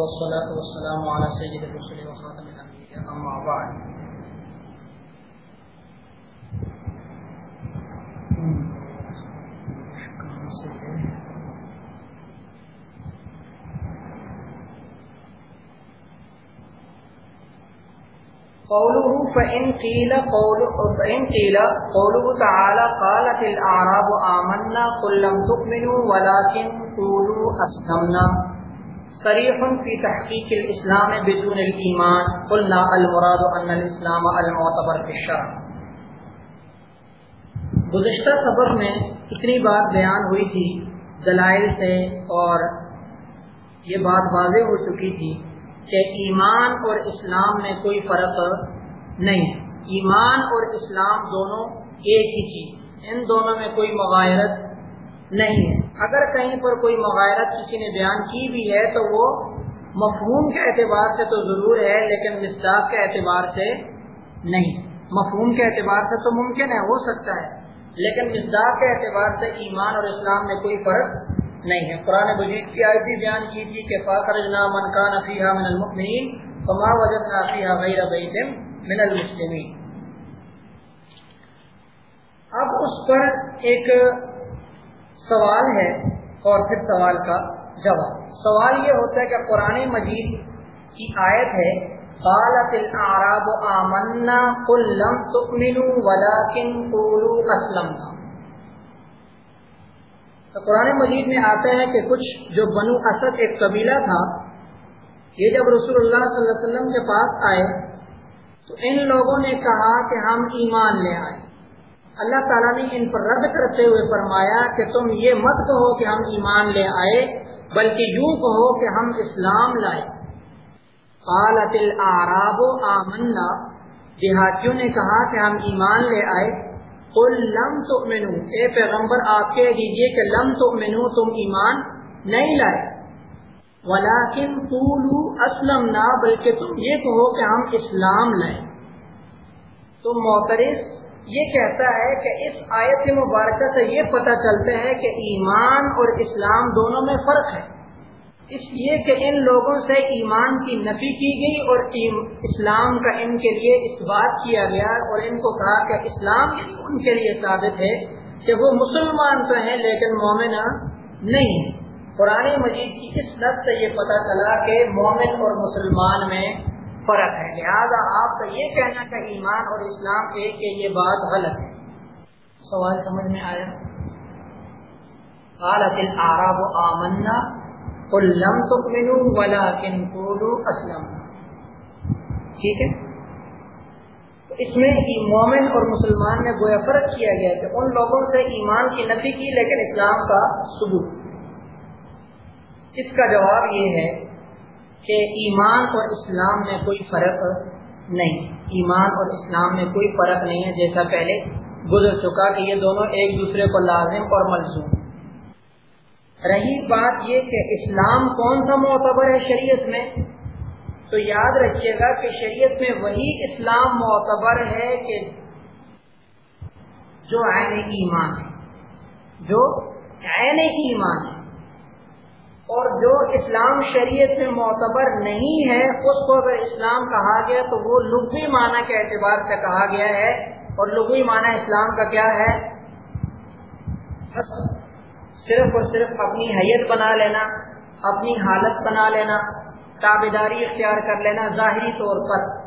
والصلاة والسلام على سيد الرسل وخاتم الأنبياء، أما بعد. قوله فإن قيل قوله فإن قيل قوله تعالى قالت الأعراب آمنا قل لم تؤمنوا ولكن قولوا أسلمنا. صريح في تحقيق الإسلام بدون الإيمان قلنا المراد أن الإسلام المعتبر في الشرع. گزشتہ خبر میں اتنی بات بیان ہوئی تھی، دلائل سے، اور یہ بات واضح ہو چکی تھی کہ ایمان اور اسلام میں کوئی فرق نہیں۔ ایمان اور اسلام دونوں ایک ہی چیز، ان دونوں میں کوئی مغایرت نہیں ہے۔ اگر کہیں پر کوئی مغایرت کسی نے بیان کی بھی ہے تو وہ مفہوم کے اعتبار سے تو ضرور ہے، لیکن مصداق کے اعتبار سے نہیں۔ مفہوم کے اعتبار سے تو ممکن ہے، ہو سکتا ہے، لیکن مصداق کے اعتبار سے ایمان اور اسلام میں کوئی فرق نہیں ہے۔ قرآن مجید کی آیتی بیان کی تھی کہ فاخرجنا من کان فیہا من المؤمنین فما وجدنا فیہا غیر بیت من المسلمین اب اس پر ایک سوال ہے اور پھر سوال کا جواب۔ سوال یہ ہوتا ہے کہ قرآن مجید کی آیت ہے، قالت الاعراب آمنا قل لم تؤمنوا ولكن قولوا اسلمنا تو قرآن مجید میں آتا ہے کہ کچھ جو بنو اسد ایک قبیلہ تھا، یہ جب رسول اللہ صلی اللہ علیہ وسلم کے پاس آئے، تو ان لوگوں نے کہا کہ ہم ایمان لے آئے۔ اللہ تعالیٰ نے ان پر رد کرتے ہوئے فرمایا کہ تم یہ مت کہو کہ ہم ایمان لے آئے، بلکہ یوں کہو کہ ہم اسلام لائے۔ قالت الاعراب آمنا۔ دیہاتیوں نے کہا کہ ہم ایمان لے آئے؟ قل لم تؤمنو اے پیغمبر، آپ کہہ دیجیے کہ لم تؤمنو تم ایمان نہیں لائے۔ ولیکن قولو اسلمنا بلکہ تم یہ کہو کہ ہم اسلام لائے۔ تو معترض یہ کہتا ہے کہ اس آیت مبارکہ سے یہ پتہ چلتا ہے کہ ایمان اور اسلام دونوں میں فرق ہے۔ اس لیے کہ ان لوگوں سے ایمان کی نفی کی گئی اور اسلام کا ان کے لیے اس بات کیا گیا اور ان کو کہا کہ اسلام ان کے لیے ثابت ہے کہ وہ مسلمان تو ہیں لیکن مومنہ نہیں۔ ہے قرآن مجید کی اس لفظ سے یہ پتہ چلا کہ مومن اور مسلمان میں فرق ہے۔ لہذا آپ کا یہ کہنا کہ ایمان اور اسلام ایک کہ یہ بات غلط ہے۔ سوال سمجھ میں آیا؟ قالت العرب آمنا لم تؤمنوا ولكن قولوا اسلمنا ٹھیک ہے؟ اس میں مومن اور مسلمان میں گویا فرق کیا گیا کہ ان لوگوں سے ایمان کی نفی کی لیکن اسلام کا ثبوت۔ اس کا جواب یہ ہے کہ ایمان اور اسلام میں کوئی فرق نہیں۔ ایمان اور اسلام میں کوئی فرق نہیں ہے، جیسا پہلے گزر چکا کہ یہ دونوں ایک دوسرے کو لازم اور ملزوم۔ رہی بات یہ کہ اسلام کون سا معتبر ہے شریعت میں؟ تو یاد رکھیے گا کہ شریعت میں وہی اسلام معتبر ہے کہ جو عین ایمان ہے۔ جو عین ایمان ہے۔ اور جو اسلام شریعت میں معتبر نہیں ہے، اس کو اگر اسلام کہا گیا تو وہ لغوی معنی کے اعتبار سے کہا گیا ہے۔ اور لغوی معنی اسلام کا کیا ہے؟ صرف اور صرف اپنی حیت بنا لینا، اپنی حالت بنا لینا تابیداری اختیار کر لینا ظاہری طور پر۔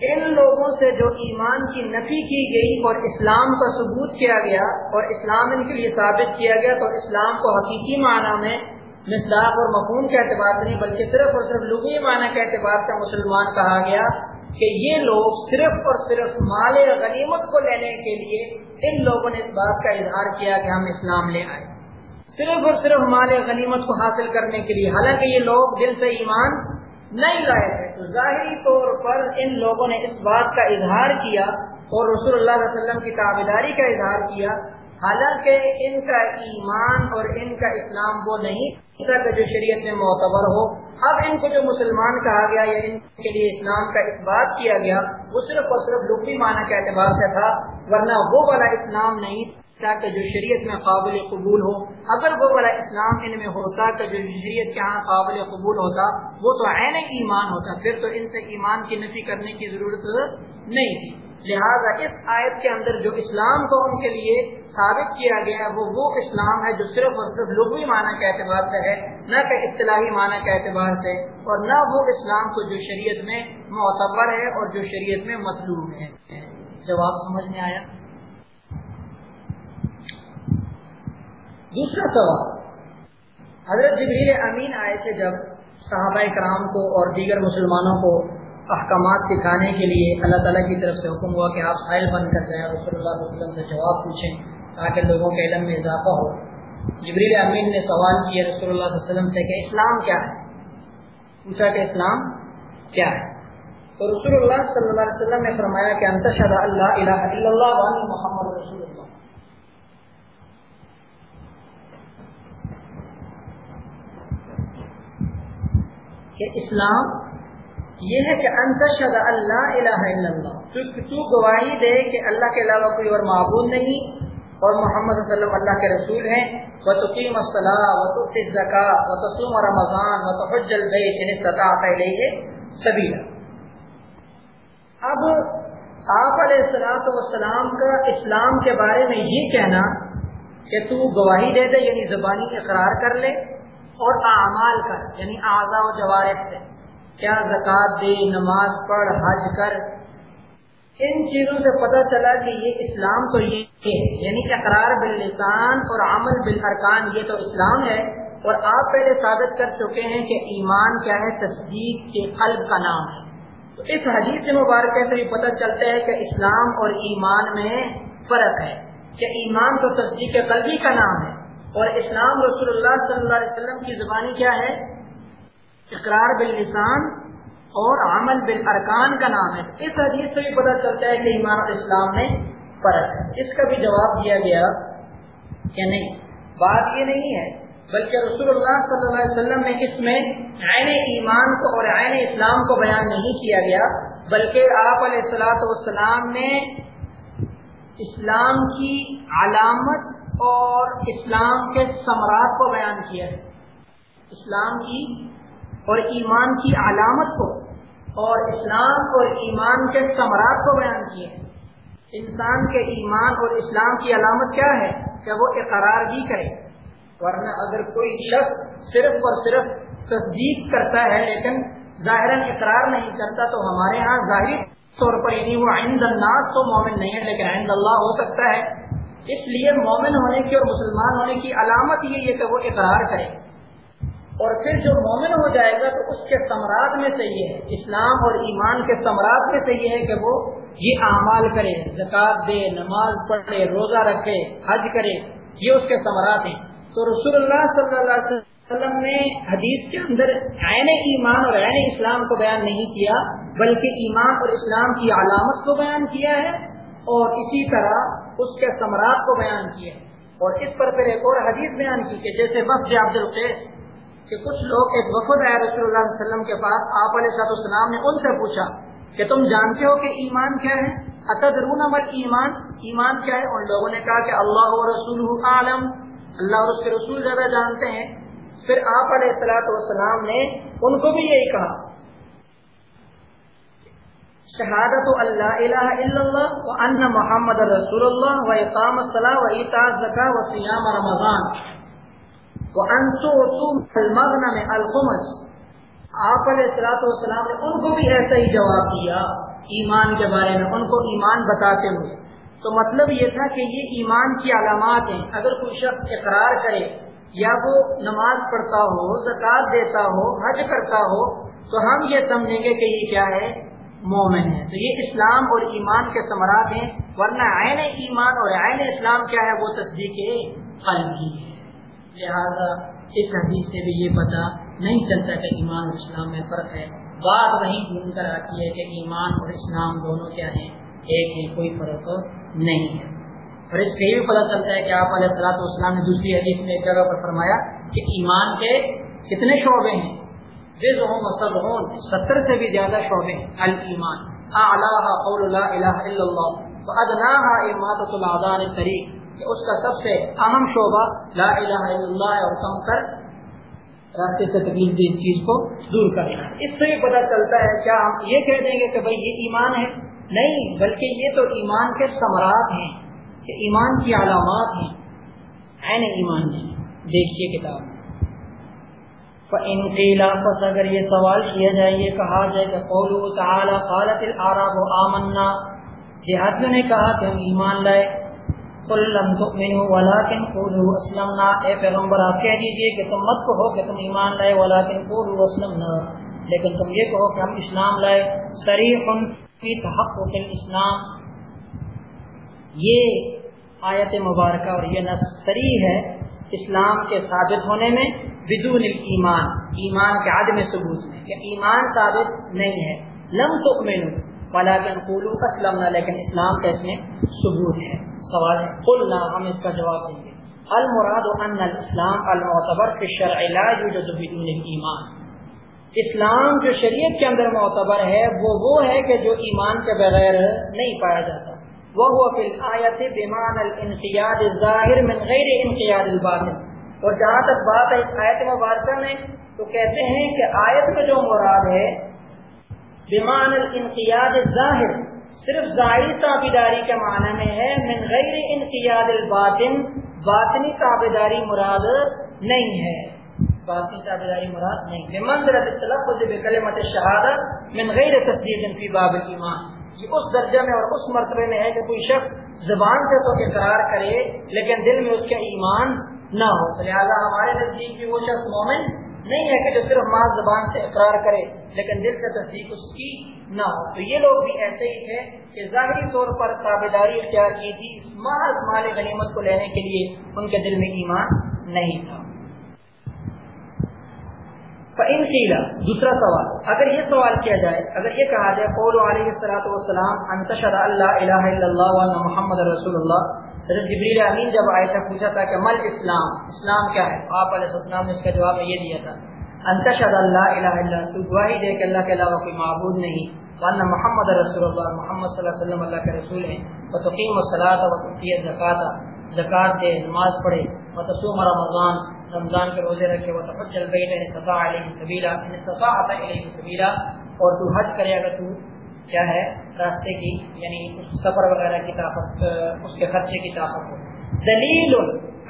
ان لوگوں سے جو ایمان کی نفی کی گئی اور اسلام کا ثبوت کیا گیا اور اسلام ان کے لیے ثابت کیا گیا تو اسلام کو حقیقی معنی میں مصداق اور مفہوم کے اعتبار سے نہیں، بلکہ صرف اور صرف لغوی معنی کے اعتبار سے مسلمان کہا گیا کہ یہ لوگ صرف اور صرف مال غنیمت کو لینے کے لیے ان لوگوں نے اس بات کا اظہار کیا کہ ہم اسلام لے آئے۔ صرف اور صرف مال غنیمت کو حاصل کرنے کے لیے، حالانکہ یہ لوگ دل سے ایمان نہیں لائے تھے، تو ظاہری طور پر ان لوگوں نے اس بات کا اظہار کیا اور رسول اللہ علیہ وسلم کی تعبیداری کا اظہار کیا، حالانکہ ان کا ایمان اور ان کا اسلام وہ نہیں جو شریعت میں معتبر ہو۔ اب ان کو جو مسلمان کہا گیا یا ان کے لیے اسلام کا اس بات کیا گیا، وہ صرف اور صرف لغوی معنی کے اعتبار سے تھا، ورنہ وہ والا اسلام نہیں تاکہ جو شریعت میں قابل قبول ہو۔ اگر وہ بڑا اسلام ان میں ہوتا کہ جو شریعت کے ہاں قابل قبول ہوتا، وہ تو عین ایمان ہوتا، پھر تو ان سے ایمان کی نفی کرنے کی ضرورت نہیں تھی۔ لہٰذا اس آیت کے اندر جو اسلام کو ان کے لیے ثابت کیا گیا وہ وہ اسلام ہے جو صرف اور صرف لغوی معنی کے اعتبار سے ہے، نہ کہ اصطلاحی معنی کے اعتبار سے، اور نہ وہ اسلام کو جو شریعت میں معتبر ہے اور جو شریعت میں مطلوب ہے۔ جواب سمجھ میں آیا؟ دوسرا سوال، حضرت جبریل امین آئے تھے جب صحابہ کرام کو اور دیگر مسلمانوں کو احکامات سکھانے کے لیے اللہ تعالیٰ کی طرف سے حکم ہوا کہ آپ سائل بند کر جائیں رسول اللہ علیہ وسلم سے جواب پوچھیں تاکہ لوگوں کے علم میں اضافہ ہو۔ جبریل امین نے سوال کیا رسول اللہ علیہ وسلم سے کہ اسلام کیا ہے؟ پوچھا کہ اسلام کیا ہے؟ تو رسول اللہ صلی اللہ علیہ وسلم نے فرمایا کہ انتشد اللہ الہ الا اللہ محمد رسول اللہ۔ کہ اسلام یہ ہے کہ انتشد اللہ الہ الا اللہ۔ تو گواہی دے کہ اللہ کے علاوہ کوئی اور معبود نہیں اور محمد صلی اللہ علیہ وسلم اللہ کے رسول ہیں۔ وہ تقیم الصلاح و تقی زکا و تسوم رمضان و تحج البیت ان یعنی استطاعت الیہ سبیلا۔ اب آپ علیہ السلام والسلام کا اسلام کے بارے میں یہ کہنا کہ تو گواہی دے دے یعنی زبانی اقرار کر لے اور اعمال کر یعنی اعضاء و جوارح سے۔ کیا زکات دے، نماز پڑھ، حج کر۔ ان چیزوں سے پتہ چلا کہ یہ اسلام تو یہ ہے یعنی اقرار باللسان اور عمل بالارکان، یہ تو اسلام ہے۔ اور آپ پہلے ثابت کر چکے ہیں کہ ایمان کیا ہے، تصدیق کے قلب کا نام ہے۔ تو اس حدیث سے مبارکہ سے بھی پتہ چلتا ہے کہ اسلام اور ایمان میں فرق ہے کہ ایمان تو تصدیق قلبی کا نام ہے۔ اور اسلام رسول اللہ صلی اللہ علیہ وسلم کی زبانی کیا ہے؟ اقرار باللسان اور عمل بالارکان کا نام ہے۔ اس حدیث سے بھی پتہ چلتا ہے کہ ایمان اور اسلام میں فرق ہے۔ اس کا بھی جواب دیا گیا کہ نہیں۔ بات یہ نہیں ہے، بلکہ رسول اللہ صلی اللہ علیہ وسلم نے اس میں عین ایمان کو اور عین اسلام کو بیان نہیں کیا گیا، بلکہ آپ علیہ السلاۃ والسلام نے اسلام کی علامت اور اسلام کے ثمرات کو بیان کیا۔ ہے اسلام کی اور ایمان کی علامت کو اور اسلام اور ایمان کے ثمرات کو بیان کیے انسان کے ایمان اور اسلام کی علامت کیا ہے کہ وہ اقرار بھی کرے۔ ورنہ اگر کوئی شخص صرف اور صرف تصدیق کرتا ہے لیکن ظاہر اقرار نہیں کرتا تو ہمارے ہاں ظاہر طور پر یعنی وہ آئند الناس تو مومن نہیں ہے، لیکن آئند اللہ ہو سکتا ہے۔ اس لیے مومن ہونے کی اور مسلمان ہونے کی علامت یہ ہے کہ وہ اقرار کرے۔ اور پھر جو مومن ہو جائے گا تو اس کے ثمرات میں سے یہ ہے، اسلام اور ایمان کے ثمرات میں سے یہ ہے کہ وہ یہ اعمال کرے زکات دے، نماز پڑھے، روزہ رکھے، حج کرے، یہ اس کے ثمرات ہیں۔ تو رسول اللہ صلی اللہ علیہ وسلم نے حدیث کے اندر عین ایمان اور عین اسلام کو بیان نہیں کیا، بلکہ ایمان اور اسلام کی علامت کو بیان کیا ہے اور اسی طرح اس کے ثمرات کو بیان کیا ہے۔ اور اس پر پھر ایک اور حدیث بیان کی کہ جیسے وفد عبد القیس کہ کچھ لوگ ایک وفد آیا رسول اللہ علیہ وسلم کے پاس، آپ علیہ صاحب السلام نے ان سے پوچھا کہ تم جانتے ہو کہ ایمان کیا ہے؟ اتدرون مل ایمان ایمان کیا ہے؟ ان لوگوں نے کہا کہ اللہ و رسول عالم اللہ اور اس کے رسول زیادہ جانتے ہیں۔ پھر آپ علیہ السلاۃ والسلام نے ان کو بھی یہی کہا، شہادت اللہ الہ الا اللہ و ان محمد رسول اللہ و اقام الصلاح و اطاع زکا و سیام رمضان۔ میں الخمس۔ آپ علیہ السلاۃ والسلام نے ان کو بھی ایسا ہی جواب دیا، ایمان کے بارے میں، ان کو ایمان بتاتے ہوئے۔ تو مطلب یہ تھا کہ یہ ایمان کی علامات ہیں۔ اگر کوئی شخص اقرار کرے یا وہ نماز پڑھتا ہو زکات دیتا ہو، حج کرتا ہو، تو ہم یہ سمجھیں گے کہ یہ کیا ہے؟ مومن ہے۔ تو یہ اسلام اور ایمان کے ثمرات ہیں۔ ورنہ عین ایمان اور عین اسلام کیا ہے؟ وہ تصدیق قلبی ہے۔ لہذا اس حدیث سے بھی یہ پتہ نہیں چلتا کہ ایمان اور اسلام میں فرق ہے۔ بات وہیں گھوم کر آتی ہے کہ ایمان اور اسلام دونوں کیا ہیں، ایک ہی کوئی فرق نہیں ہے۔ اور اس سے یہ بھی پتہ چلتا ہے کہ آپ علیہ السلاۃ والسلام نے دوسری حدیث میں ایک جگہ پر فرمایا کہ ایمان کے کتنے شعبے ہیں۔ بے ہوں ستر سے بھی زیادہ شعبے ہیں۔ المان اعلیٰ قول لا الہ الا اللہ ادنا اماطۃ العدان طریق کہ اس کا سب سے اہم شعبہ لا الہ الا اللہ اور کم کر راستے سے تکلیف دی چیز کو دور کرنا اس سے بھی پتہ چلتا ہے کیا ہم یہ کہہ دیں گے کہ بھائی یہ ایمان ہے؟ نہیں، بلکہ یہ تو ایمان کے ثمرات ہیں، کہ ایمان کی علامات ہیں۔ عین ایمان دیکھیے کتاب۔ ان پس اگر یہ سوال کیا جائے، یہ کہا جائے کہ قولو تعالی قالت العرب آمنا دیہاتیوں نے کہا کہ ہم ایمان لائے۔ قل لم تؤمنوا ولكن قولوا اسلمنا اے پیغمبر، آپ کہہ دیجیے کہ تم مت کہو کہ تم ایمان لائے، ولكن قولوا اسلمنا لیکن تم یہ کہو کہ ہم اسلام لائے. صریح فی تحقق الاسلام. یہ آیت مبارکہ اور یہ نص صریح ہے اسلام کے ثابت ہونے میں بدون ایمان. ایمان کے عدم ثبوت میں. کہ ایمان ثابت نہیں ہے. لم تؤمنوا ولكن قولوا اسلمنا لیکن اسلام کا اس میں ثبوت ہے. سوال ہے۔ قلنا ہم اس کا جواب دیں گے۔ المراد ان الاسلام المعتبر في الشرع لا يوجد بدون الايمان اسلام جو شریعت کے اندر معتبر ہے، وہ وہ ہے کہ جو ایمان کے بغیر نہیں پایا جاتا۔ وہ هو في الايه بمعنى الانقياد الظاهر من غير انقياد الباطن۔ اور جہاں تک بات ہے آیت مبارکہ میں تو کہتے ہیں کہ آیت میں جو مراد ہے بیمان الانقیاد ظاہر صرف ظاہری تابیداری کے معنی میں ہے، من غیر انقیاد الباطن، باطنی تابیداری مراد نہیں ہے۔ باطنی تابیداری مراد نہیں۔ بمنظرت تلفظ بکلمت شہادت من غیر تصدیق فی باب ایمان یہ اس درجہ میں اور اس مرتبے میں ہے کہ کوئی شخص زبان سے تو اقرار کرے، لیکن دل میں اس کا ایمان نہ ہو۔ لہٰذا ہمارے نزدیک بھی وہ شخص مومن نہیں ہے کہ جو صرف ماں زبان سے اقرار کرے، لیکن دل سے تصدیق اس کی نہ ہو۔ تو یہ لوگ بھی ایسے ہی تھے کہ ظاہری طور پر تابے داری اختیار کی تھی اس محض مال غنیمت کو لینے کے لیے ان کے دل میں ایمان نہیں تھا۔ ان قیلا دوسرا سوال، اگر یہ سوال کیا جائے، اگر یہ کہا جائے قول علیہ السلاۃ والسلام انتشر اللہ الہ الا اللہ محمد رسول اللہ حضرت جبریل امین جب آئے تھا، پوچھا تھا کہ مل اسلام؟ اسلام کیا ہے؟ آپ علیہ السلام نے اس کا جواب یہ دیا تھا انتشد اللہ الہ الا تو گواہی دے کہ اللہ کے علاوہ کوئی معبود نہیں ورنہ محمد رسول اللہ، محمد صلی اللہ علیہ وسلم اللہ کے رسول ہیں وہ تقیم و صلاح و تقیت زکات زکات دے، نماز پڑھے و تصوم رمضان رمضان کے روزے رکھے وہ تفج البیت ان استطاع علیہ سبیلا، ان علیہ سبیلا، اور تو حج کرے اگر تو کیا ہے؟ راستے کی یعنی سفر وغیرہ کی طاقت اس کے خرچے کی طاقت ہو۔ دلیل،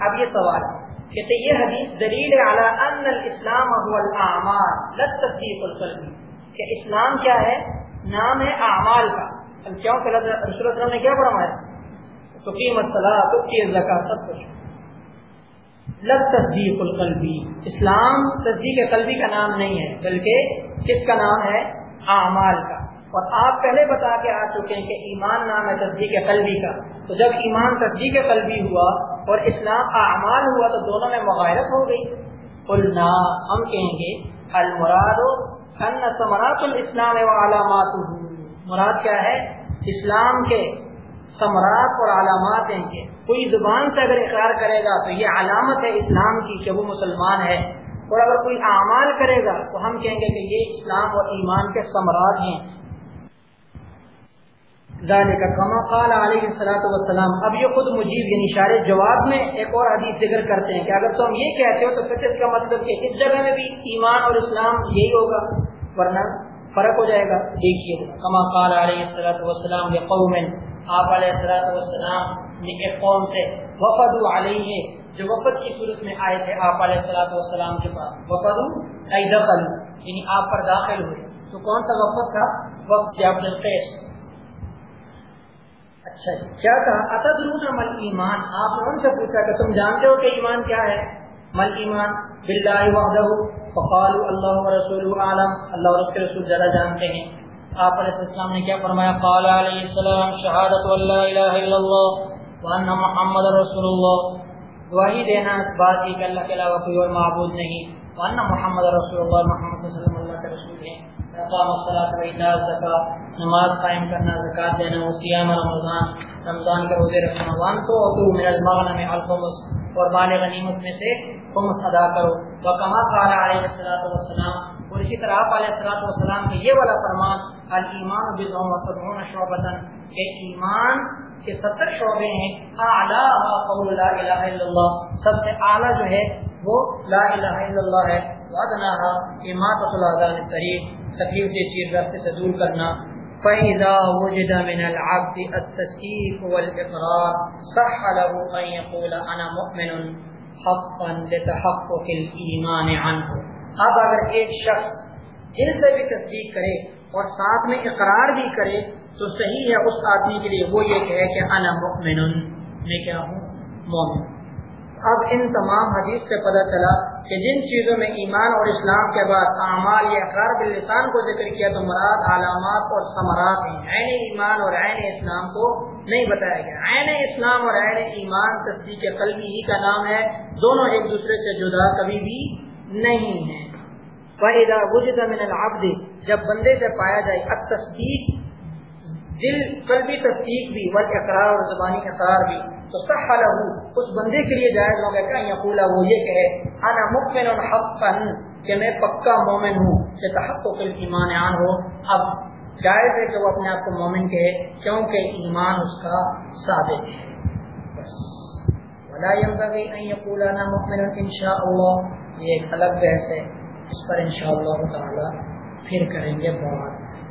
اب یہ سوال کہتے یہ حدیث دلیل اعلیٰ ان الاسلام هو الاعمال لا تصدیق القلب۔ کہ اسلام کیا ہے؟ نام ہے اعمال کا۔ کیوں کہ رسول اللہ نے کیا فرمایا؟ تو قیمت صلاح تو کی زکات سب کچھ۔ لب تصدیق القلبی اسلام تصدیق قلبی کا نام نہیں ہے، بلکہ کس کا نام ہے؟ اعمال کا۔ اور آپ پہلے بتا کے آ چکے ہیں کہ ایمان نام ہے تصدیق قلبی کا۔ تو جب ایمان تصدیق قلبی ہوا اور اسلام اعمال ہوا تو دونوں میں مغائرت ہو گئی۔ قلنا، ہم کہیں گے، المراد ان ثمرات الاسلام و علامات مراد کیا ہے؟ اسلام کے ثمرات اور علامات ہیں کہ کوئی زبان سے اگر اقرار کرے گا تو یہ علامت ہے اسلام کی کہ وہ مسلمان ہے۔ اور اگر کوئی اعمال کرے گا تو ہم کہیں گے کہ یہ اسلام اور ایمان کے ثمرات ہیں۔ کما قال علیہ السلاۃ والسلام۔ اب یہ خود مجیب یعنی اشارے جواب میں ایک اور حدیث ذکر کرتے ہیں کہ اگر تم یہ کہتے ہو تو پھر اس کا مطلب کہ اس جگہ میں بھی ایمان اور اسلام یہی ہوگا، ورنہ فرق ہو جائے گا۔ دیکھیے، کما قال علیہ السلاۃ والسلام یہ قوم آپ علیہ السلاۃ والسلام نے ایک قوم سے وفد علیہ، جو وفد کی صورت میں آئے تھے آپ علیہ السلاۃ والسلام کے پاس۔ وفد دخل یعنی آپ پر داخل ہوئے۔ تو کون سا وفد تھا وقت جب القیس اچھا جی۔ کیا کہا؟ اتدرون مل ایمان؟ آپ نے ان سے پوچھا کہ تم جانتے ہو کہ ایمان کیا ہے؟ مل ایمان باللہ وحدہ فقال اللہ ورسول عالم اللہ اور اس کے رسول زیادہ جانتے ہیں۔ آپ علیہ السلام نے کیا فرمایا؟ قال علیہ السلام، شہادت اللہ الہ الا اللہ وان محمد رسول اللہ۔ گواہی دینا اس بات کی کہ اللہ کے علاوہ کوئی اور معبود نہیں۔ وان محمد رسول اللہ، محمد صلی اللہ علیہ وسلم اللہ کے رسول ہیں۔ اقام الصلاۃ و ایتاء الزکات نماز قائم کرنا، زکات دینا وسیام رمضان رمضان کے روزے رکھنا وان تو من المغنم الخمس، اور مال غنیمت میں سے خمس ادا کرو۔ وکما قال علیہ الصلوۃ والسلام، اور اسی طرح آپ علیہ الصلوۃ والسلام کے یہ والا فرمان، الایمان بضع و کہ ایمان کے ستر شعبے ہیں۔ اعلیٰ قول لا الہ الا اللہ، سب سے اعلیٰ جو ہے وہ لا الہ الا اللہ ہے۔ وادنا امات الاذان الطریق تکلیف دے چیز راستے سے دور کرنا۔ فَإِذَا وُجِدَ مِنَ الْعَبْدِ التَّسْكِيفُ وَالْإِقْرَارُ صَحَّ لَهُ أَن يَقُولَ أَنَا مُؤْمِنٌ حَقًّا لِتَحَقُّقِ الْإِيمَانِ عَنْهُ۔ اب اگر ایک شخص دل سے بھی تصدیق کرے اور ساتھ میں اقرار بھی کرے تو صحیح ہے اس آدمی کے لیے وہ یہ کہے کہ انا مؤمن، میں کیا ہوں؟ مومن اب ان تمام حدیث سے پتہ چلا کہ جن چیزوں میں ایمان اور اسلام کے بعد اعمال یا اقرار باللسان کو ذکر کیا تو مراد علامات اور ثمرات ہیں۔ عین ایمان اور عین اسلام کو نہیں بتایا گیا۔ عین اسلام اور عین ایمان تصدیق قلبی ہی کا نام ہے۔ دونوں ایک دوسرے سے جدا کبھی بھی نہیں ہیں۔ من العبد، جب بندے سے پایا جائے اب تصدیق دل، قلبی تصدیق بھی ول اقرار اور زبانی اقرار بھی، تو صح لہو اس بندے کے لیے جائز ہوگا کہ یقولا وہ یہ کہے۔ انا مکمن حقا کہ میں پکا مومن ہوں، کہ تحقق ایمان آن ہو۔ اب جائز ہے کہ وہ اپنے آپ کو مومن کہے، کیونکہ ایمان اس کا ثابت ہے۔ بس۔ ولا ينبغي ان يقول انا مؤمن ان شاء الله یہ ایک الگ بحث ہے۔ اس پر انشاءاللہ تعالی پھر کریں گے بات۔